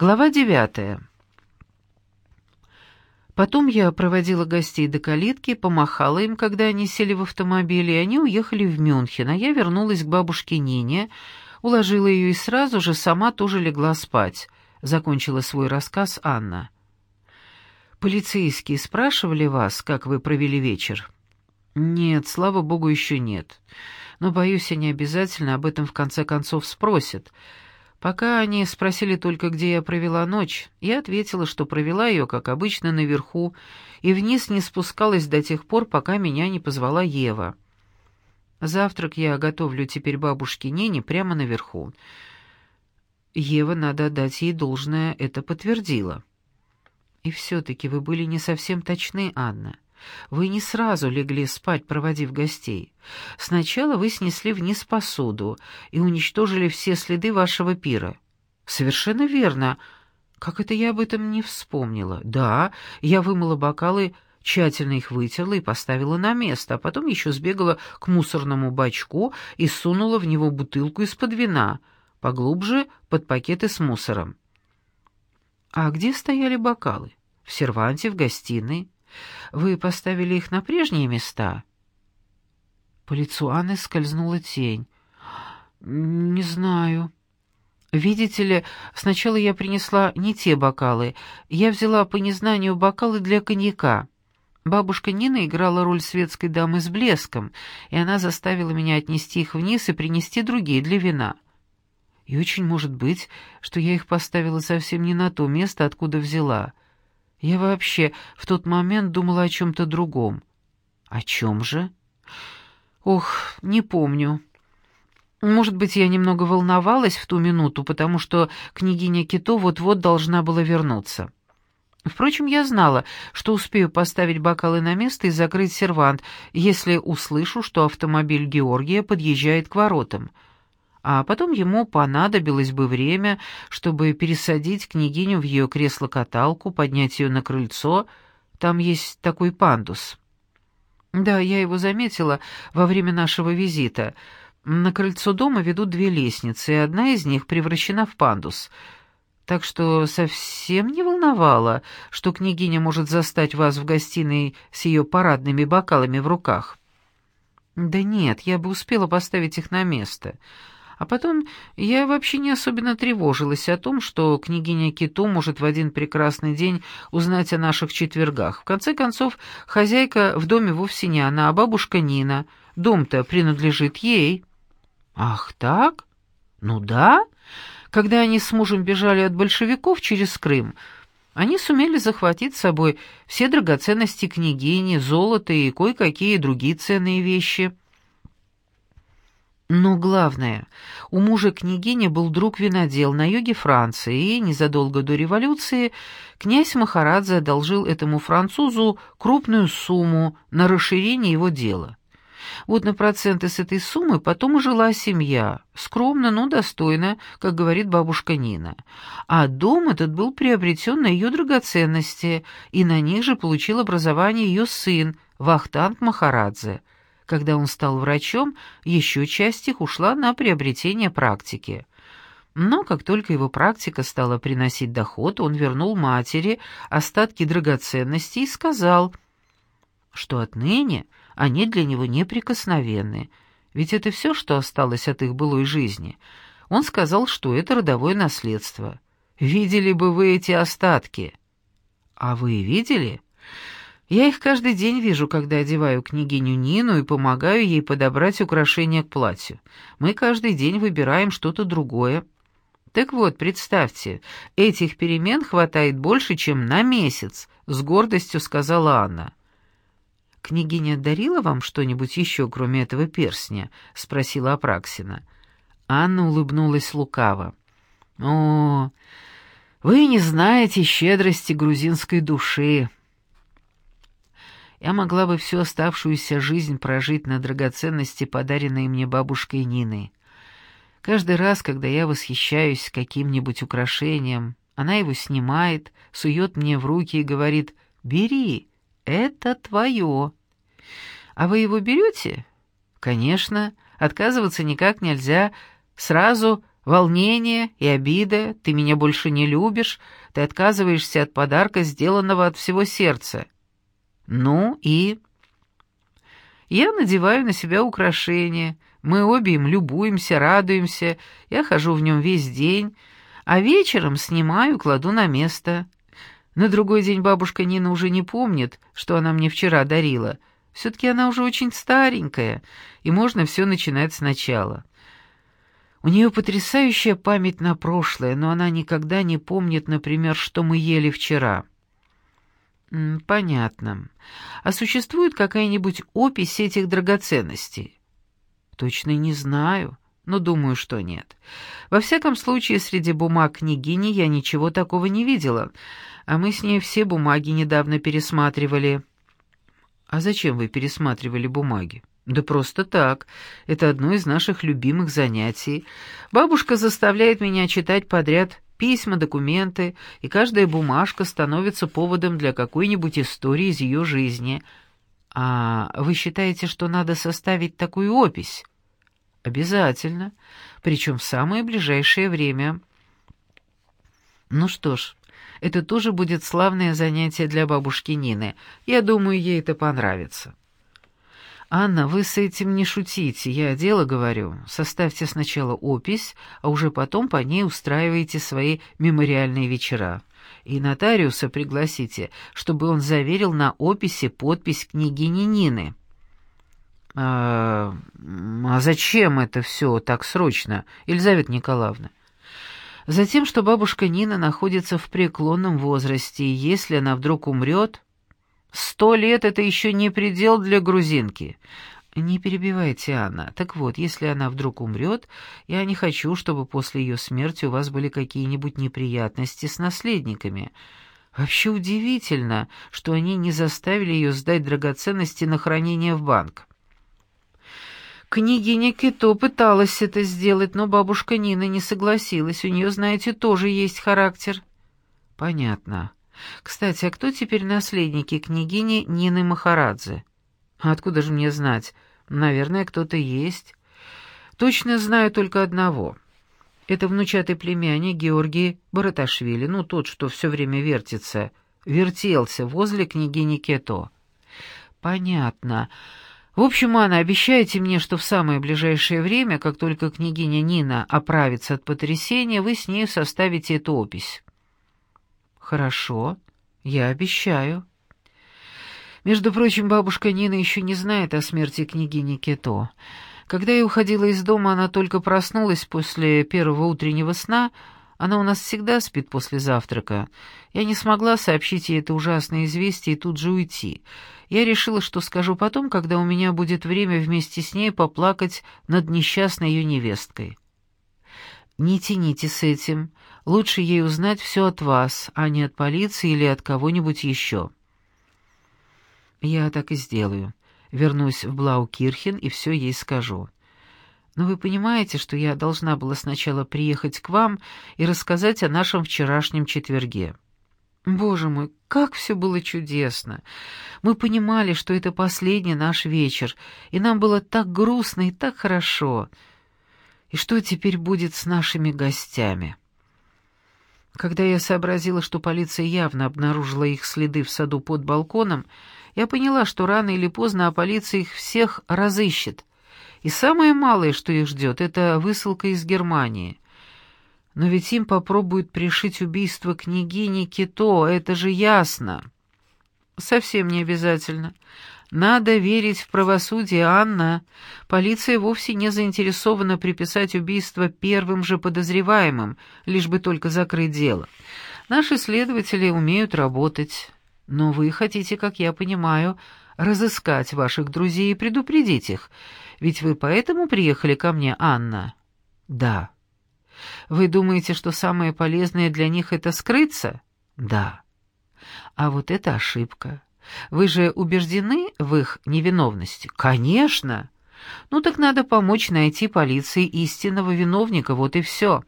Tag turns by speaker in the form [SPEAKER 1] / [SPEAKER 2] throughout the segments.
[SPEAKER 1] Глава девятая. Потом я проводила гостей до калитки, помахала им, когда они сели в автомобиль, и они уехали в Мюнхен, а я вернулась к бабушке Нине, уложила ее и сразу же сама тоже легла спать. Закончила свой рассказ Анна. «Полицейские спрашивали вас, как вы провели вечер?» «Нет, слава богу, еще нет. Но, боюсь, они обязательно об этом в конце концов спросят. Пока они спросили только, где я провела ночь, я ответила, что провела ее, как обычно, наверху, и вниз не спускалась до тех пор, пока меня не позвала Ева. Завтрак я готовлю теперь бабушке Нине прямо наверху. Ева, надо отдать ей должное, это подтвердила. И все-таки вы были не совсем точны, Анна. Вы не сразу легли спать, проводив гостей. Сначала вы снесли вниз посуду и уничтожили все следы вашего пира. Совершенно верно. Как это я об этом не вспомнила? Да, я вымыла бокалы, тщательно их вытерла и поставила на место, а потом еще сбегала к мусорному бачку и сунула в него бутылку из-под вина, поглубже под пакеты с мусором. А где стояли бокалы? В серванте, в гостиной. Вы поставили их на прежние места?» По лицу Анны скользнула тень. «Не знаю. Видите ли, сначала я принесла не те бокалы. Я взяла по незнанию бокалы для коньяка. Бабушка Нина играла роль светской дамы с блеском, и она заставила меня отнести их вниз и принести другие для вина. И очень может быть, что я их поставила совсем не на то место, откуда взяла». Я вообще в тот момент думала о чем-то другом. О чем же? Ох, не помню. Может быть, я немного волновалась в ту минуту, потому что княгиня Кито вот-вот должна была вернуться. Впрочем, я знала, что успею поставить бокалы на место и закрыть сервант, если услышу, что автомобиль Георгия подъезжает к воротам — а потом ему понадобилось бы время, чтобы пересадить княгиню в ее кресло-каталку, поднять ее на крыльцо. Там есть такой пандус. Да, я его заметила во время нашего визита. На крыльцо дома ведут две лестницы, и одна из них превращена в пандус. Так что совсем не волновало, что княгиня может застать вас в гостиной с ее парадными бокалами в руках. Да нет, я бы успела поставить их на место. А потом я вообще не особенно тревожилась о том, что княгиня Киту может в один прекрасный день узнать о наших четвергах. В конце концов, хозяйка в доме вовсе не она, а бабушка Нина. Дом-то принадлежит ей. Ах, так? Ну да. Когда они с мужем бежали от большевиков через Крым, они сумели захватить с собой все драгоценности княгини, золото и кое-какие другие ценные вещи. Но главное, у мужа княгини был друг-винодел на юге Франции, и незадолго до революции князь Махарадзе одолжил этому французу крупную сумму на расширение его дела. Вот на проценты с этой суммы потом и жила семья, скромно, но достойно, как говорит бабушка Нина. А дом этот был приобретен на ее драгоценности, и на них же получил образование ее сын, Вахтанг Махарадзе – когда он стал врачом, еще часть их ушла на приобретение практики. Но как только его практика стала приносить доход, он вернул матери остатки драгоценностей и сказал, что отныне они для него неприкосновенны, ведь это все, что осталось от их былой жизни. Он сказал, что это родовое наследство. Видели бы вы эти остатки? А вы видели? Я их каждый день вижу, когда одеваю княгиню Нину и помогаю ей подобрать украшения к платью. Мы каждый день выбираем что-то другое. Так вот, представьте, этих перемен хватает больше, чем на месяц, с гордостью сказала Анна. Княгиня дарила вам что-нибудь еще, кроме этого перстня? спросила Апраксина. Анна улыбнулась лукаво. О, вы не знаете щедрости грузинской души я могла бы всю оставшуюся жизнь прожить на драгоценности, подаренные мне бабушкой Ниной. Каждый раз, когда я восхищаюсь каким-нибудь украшением, она его снимает, сует мне в руки и говорит «Бери, это твое». «А вы его берете?» «Конечно, отказываться никак нельзя. Сразу Волнение и обида, ты меня больше не любишь, ты отказываешься от подарка, сделанного от всего сердца. Ну и... Я надеваю на себя украшения, мы обе им любуемся, радуемся, я хожу в нем весь день, а вечером снимаю, кладу на место. На другой день бабушка Нина уже не помнит, что она мне вчера дарила. Все-таки она уже очень старенькая, и можно все начинать сначала. У нее потрясающая память на прошлое, но она никогда не помнит, например, что мы ели вчера. «Понятно. А существует какая-нибудь опись этих драгоценностей?» «Точно не знаю, но думаю, что нет. Во всяком случае, среди бумаг княгини я ничего такого не видела, а мы с ней все бумаги недавно пересматривали». «А зачем вы пересматривали бумаги?» «Да просто так. Это одно из наших любимых занятий. Бабушка заставляет меня читать подряд письма, документы, и каждая бумажка становится поводом для какой-нибудь истории из ее жизни. А вы считаете, что надо составить такую опись? Обязательно, причем в самое ближайшее время. Ну что ж, это тоже будет славное занятие для бабушки Нины. Я думаю, ей это понравится. «Анна, вы с этим не шутите, я дело говорю. Составьте сначала опись, а уже потом по ней устраивайте свои мемориальные вечера. И нотариуса пригласите, чтобы он заверил на описи подпись княгини Нины». «А, а зачем это все так срочно, Елизавета Николаевна?» «Затем, что бабушка Нина находится в преклонном возрасте, и если она вдруг умрет...» Сто лет — это еще не предел для грузинки. Не перебивайте, Анна. Так вот, если она вдруг умрет, я не хочу, чтобы после ее смерти у вас были какие-нибудь неприятности с наследниками. Вообще удивительно, что они не заставили ее сдать драгоценности на хранение в банк. Княгиня Кито пыталась это сделать, но бабушка Нина не согласилась. У нее, знаете, тоже есть характер. Понятно. Кстати, а кто теперь наследники княгини Нины Махарадзе? Откуда же мне знать? Наверное, кто-то есть. Точно знаю только одного. Это внучатый племянник Георгий Бараташвили, ну, тот, что все время вертится, вертелся возле княгини Кето. Понятно. В общем, Анна, обещайте мне, что в самое ближайшее время, как только княгиня Нина оправится от потрясения, вы с ней составите эту опись. «Хорошо, я обещаю». Между прочим, бабушка Нина еще не знает о смерти княгини Кето. Когда я уходила из дома, она только проснулась после первого утреннего сна. Она у нас всегда спит после завтрака. Я не смогла сообщить ей это ужасное известие и тут же уйти. Я решила, что скажу потом, когда у меня будет время вместе с ней поплакать над несчастной ее невесткой. «Не тяните с этим. Лучше ей узнать все от вас, а не от полиции или от кого-нибудь еще». «Я так и сделаю. Вернусь в Блаукирхен и все ей скажу. Но вы понимаете, что я должна была сначала приехать к вам и рассказать о нашем вчерашнем четверге». Боже мой, как все было чудесно! Мы понимали, что это последний наш вечер, и нам было так грустно и так хорошо. И что теперь будет с нашими гостями?» Когда я сообразила, что полиция явно обнаружила их следы в саду под балконом, я поняла, что рано или поздно а полиция их всех разыщет. И самое малое, что их ждет, это высылка из Германии. Но ведь им попробуют пришить убийство княгини Кито, это же ясно. Совсем не обязательно. Надо верить в правосудие, Анна. Полиция вовсе не заинтересована приписать убийство первым же подозреваемым, лишь бы только закрыть дело. Наши следователи умеют работать. Но вы хотите, как я понимаю, разыскать ваших друзей и предупредить их. Ведь вы поэтому приехали ко мне, Анна? Да. Вы думаете, что самое полезное для них — это скрыться? Да. А вот это ошибка. Вы же убеждены в их невиновности? Конечно. Ну так надо помочь найти полиции истинного виновника, вот и все.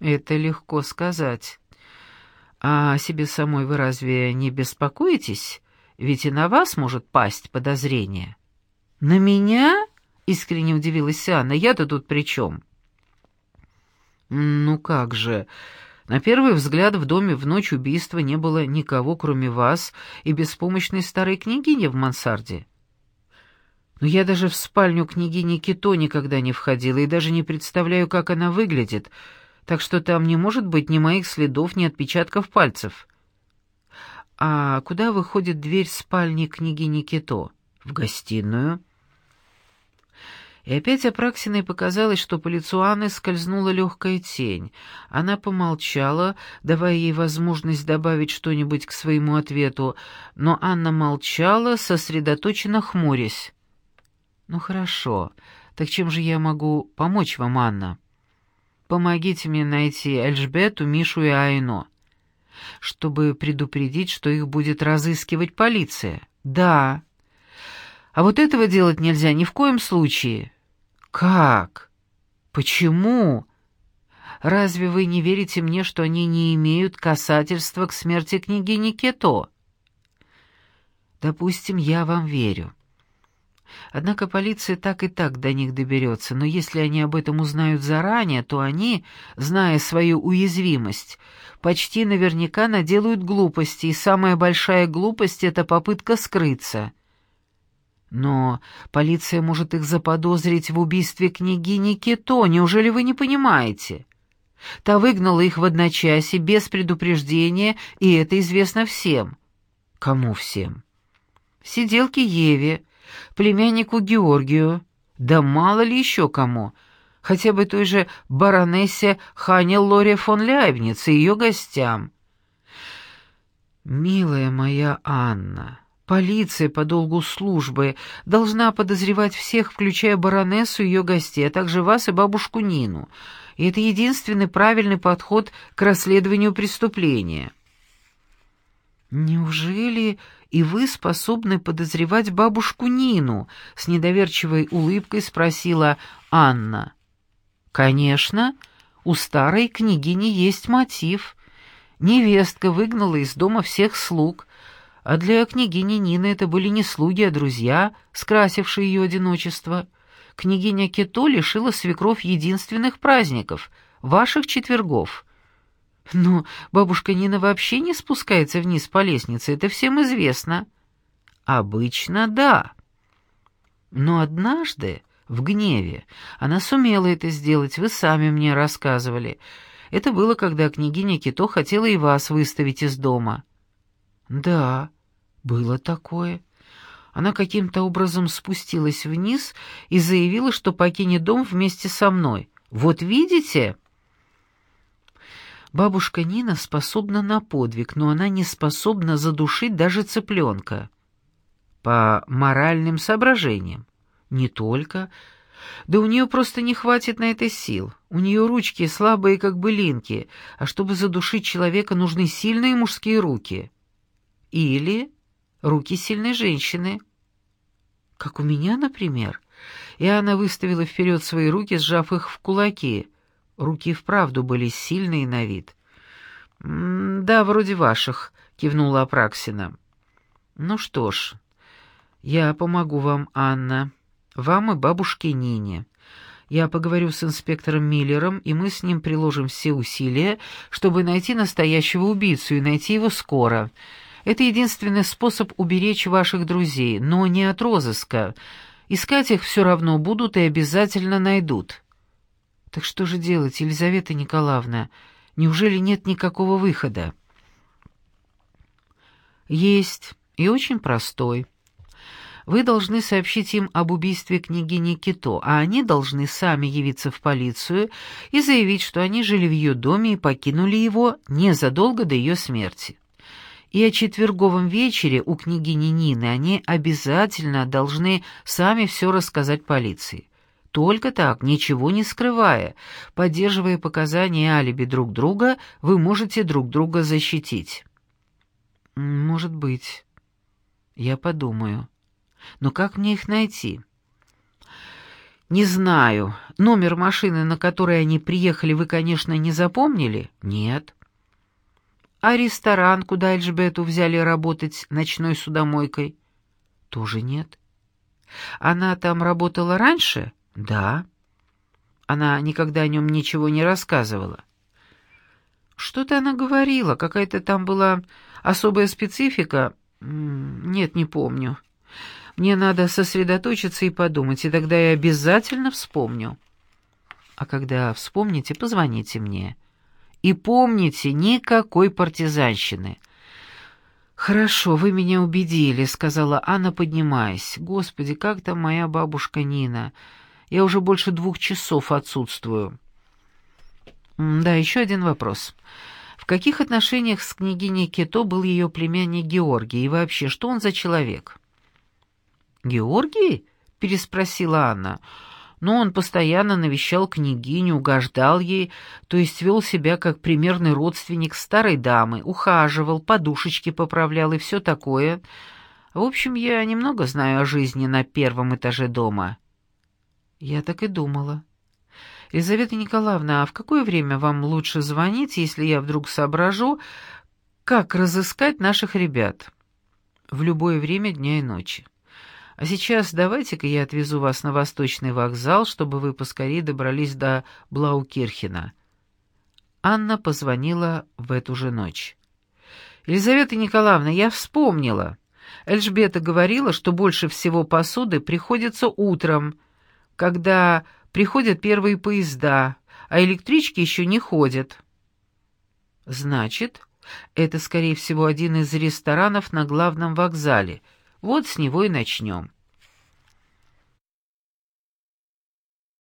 [SPEAKER 1] Это легко сказать. А себе самой вы разве не беспокоитесь? Ведь и на вас может пасть подозрение. На меня? Искренне удивилась Анна. Я-то тут при чем? Ну как же... На первый взгляд в доме в ночь убийства не было никого, кроме вас и беспомощной старой княгини в мансарде. Но я даже в спальню княгини Кито никогда не входила и даже не представляю, как она выглядит, так что там не может быть ни моих следов, ни отпечатков пальцев. А куда выходит дверь спальни княгини Кито? В гостиную. И опять Апраксиной показалось, что по лицу Анны скользнула легкая тень. Она помолчала, давая ей возможность добавить что-нибудь к своему ответу, но Анна молчала, сосредоточенно хмурясь. «Ну хорошо, так чем же я могу помочь вам, Анна?» «Помогите мне найти Эльжбету, Мишу и Айно» чтобы предупредить, что их будет разыскивать полиция. Да. А вот этого делать нельзя ни в коем случае. «Как? Почему? Разве вы не верите мне, что они не имеют касательства к смерти княгини Кето?» «Допустим, я вам верю. Однако полиция так и так до них доберется, но если они об этом узнают заранее, то они, зная свою уязвимость, почти наверняка наделают глупости, и самая большая глупость — это попытка скрыться». Но полиция может их заподозрить в убийстве княгини Кито, неужели вы не понимаете? Та выгнала их в одночасье, без предупреждения, и это известно всем. Кому всем? Сиделке Еве, племяннику Георгию, да мало ли еще кому, хотя бы той же баронессе Хане Лоре фон Ляйбниц и ее гостям. «Милая моя Анна», Полиция по долгу службы должна подозревать всех, включая баронессу и ее гостей, а также вас и бабушку Нину. И это единственный правильный подход к расследованию преступления. Неужели и вы способны подозревать бабушку Нину? С недоверчивой улыбкой спросила Анна. Конечно, у старой княгини есть мотив. Невестка выгнала из дома всех слуг, а для княгини Нины это были не слуги, а друзья, скрасившие ее одиночество. Княгиня Кето лишила свекровь единственных праздников — ваших четвергов. Но бабушка Нина вообще не спускается вниз по лестнице, это всем известно. Обычно да. Но однажды, в гневе, она сумела это сделать, вы сами мне рассказывали. Это было, когда княгиня Кито хотела и вас выставить из дома. Да, было такое. Она каким-то образом спустилась вниз и заявила, что покинет дом вместе со мной. Вот видите? Бабушка Нина способна на подвиг, но она не способна задушить даже цыпленка. По моральным соображениям. Не только. Да у нее просто не хватит на это сил. У нее ручки слабые, как былинки, а чтобы задушить человека, нужны сильные мужские руки. Или руки сильной женщины. Как у меня, например. И она выставила вперед свои руки, сжав их в кулаки. Руки вправду были сильные на вид. «Да, вроде ваших», — кивнула Апраксина. «Ну что ж, я помогу вам, Анна, вам и бабушке Нине. Я поговорю с инспектором Миллером, и мы с ним приложим все усилия, чтобы найти настоящего убийцу и найти его скоро». Это единственный способ уберечь ваших друзей, но не от розыска. Искать их все равно будут и обязательно найдут. Так что же делать, Елизавета Николаевна? Неужели нет никакого выхода? Есть, и очень простой. Вы должны сообщить им об убийстве княгини Кито, а они должны сами явиться в полицию и заявить, что они жили в ее доме и покинули его незадолго до ее смерти и о четверговом вечере у княгини Нины они обязательно должны сами все рассказать полиции. Только так, ничего не скрывая, поддерживая показания и алиби друг друга, вы можете друг друга защитить. Может быть. Я подумаю. Но как мне их найти? Не знаю. Номер машины, на которой они приехали, вы, конечно, не запомнили? Нет. А ресторан, куда Эльжбету взяли работать ночной судомойкой? Тоже нет. Она там работала раньше? Да. Она никогда о нем ничего не рассказывала. Что-то она говорила, какая-то там была особая специфика. Нет, не помню. Мне надо сосредоточиться и подумать, и тогда я обязательно вспомню. А когда вспомните, позвоните мне. И помните, никакой партизанщины. «Хорошо, вы меня убедили», — сказала Анна, поднимаясь. «Господи, как там моя бабушка Нина? Я уже больше двух часов отсутствую». «Да, еще один вопрос. В каких отношениях с княгиней Кито был ее племянник Георгий, и вообще, что он за человек?» «Георгий?» — переспросила Анна. «Ну, он постоянно навещал княгиню, угождал ей, то есть вел себя как примерный родственник старой дамы, ухаживал, подушечки поправлял и все такое. В общем, я немного знаю о жизни на первом этаже дома». «Я так и думала». «Елизавета Николаевна, а в какое время вам лучше звонить, если я вдруг соображу, как разыскать наших ребят?» «В любое время дня и ночи». А сейчас давайте-ка я отвезу вас на Восточный вокзал, чтобы вы поскорее добрались до Блаукирхена». Анна позвонила в эту же ночь. «Елизавета Николаевна, я вспомнила. Эльжбета говорила, что больше всего посуды приходится утром, когда приходят первые поезда, а электрички еще не ходят». «Значит, это, скорее всего, один из ресторанов на главном вокзале», вот с него и начнем.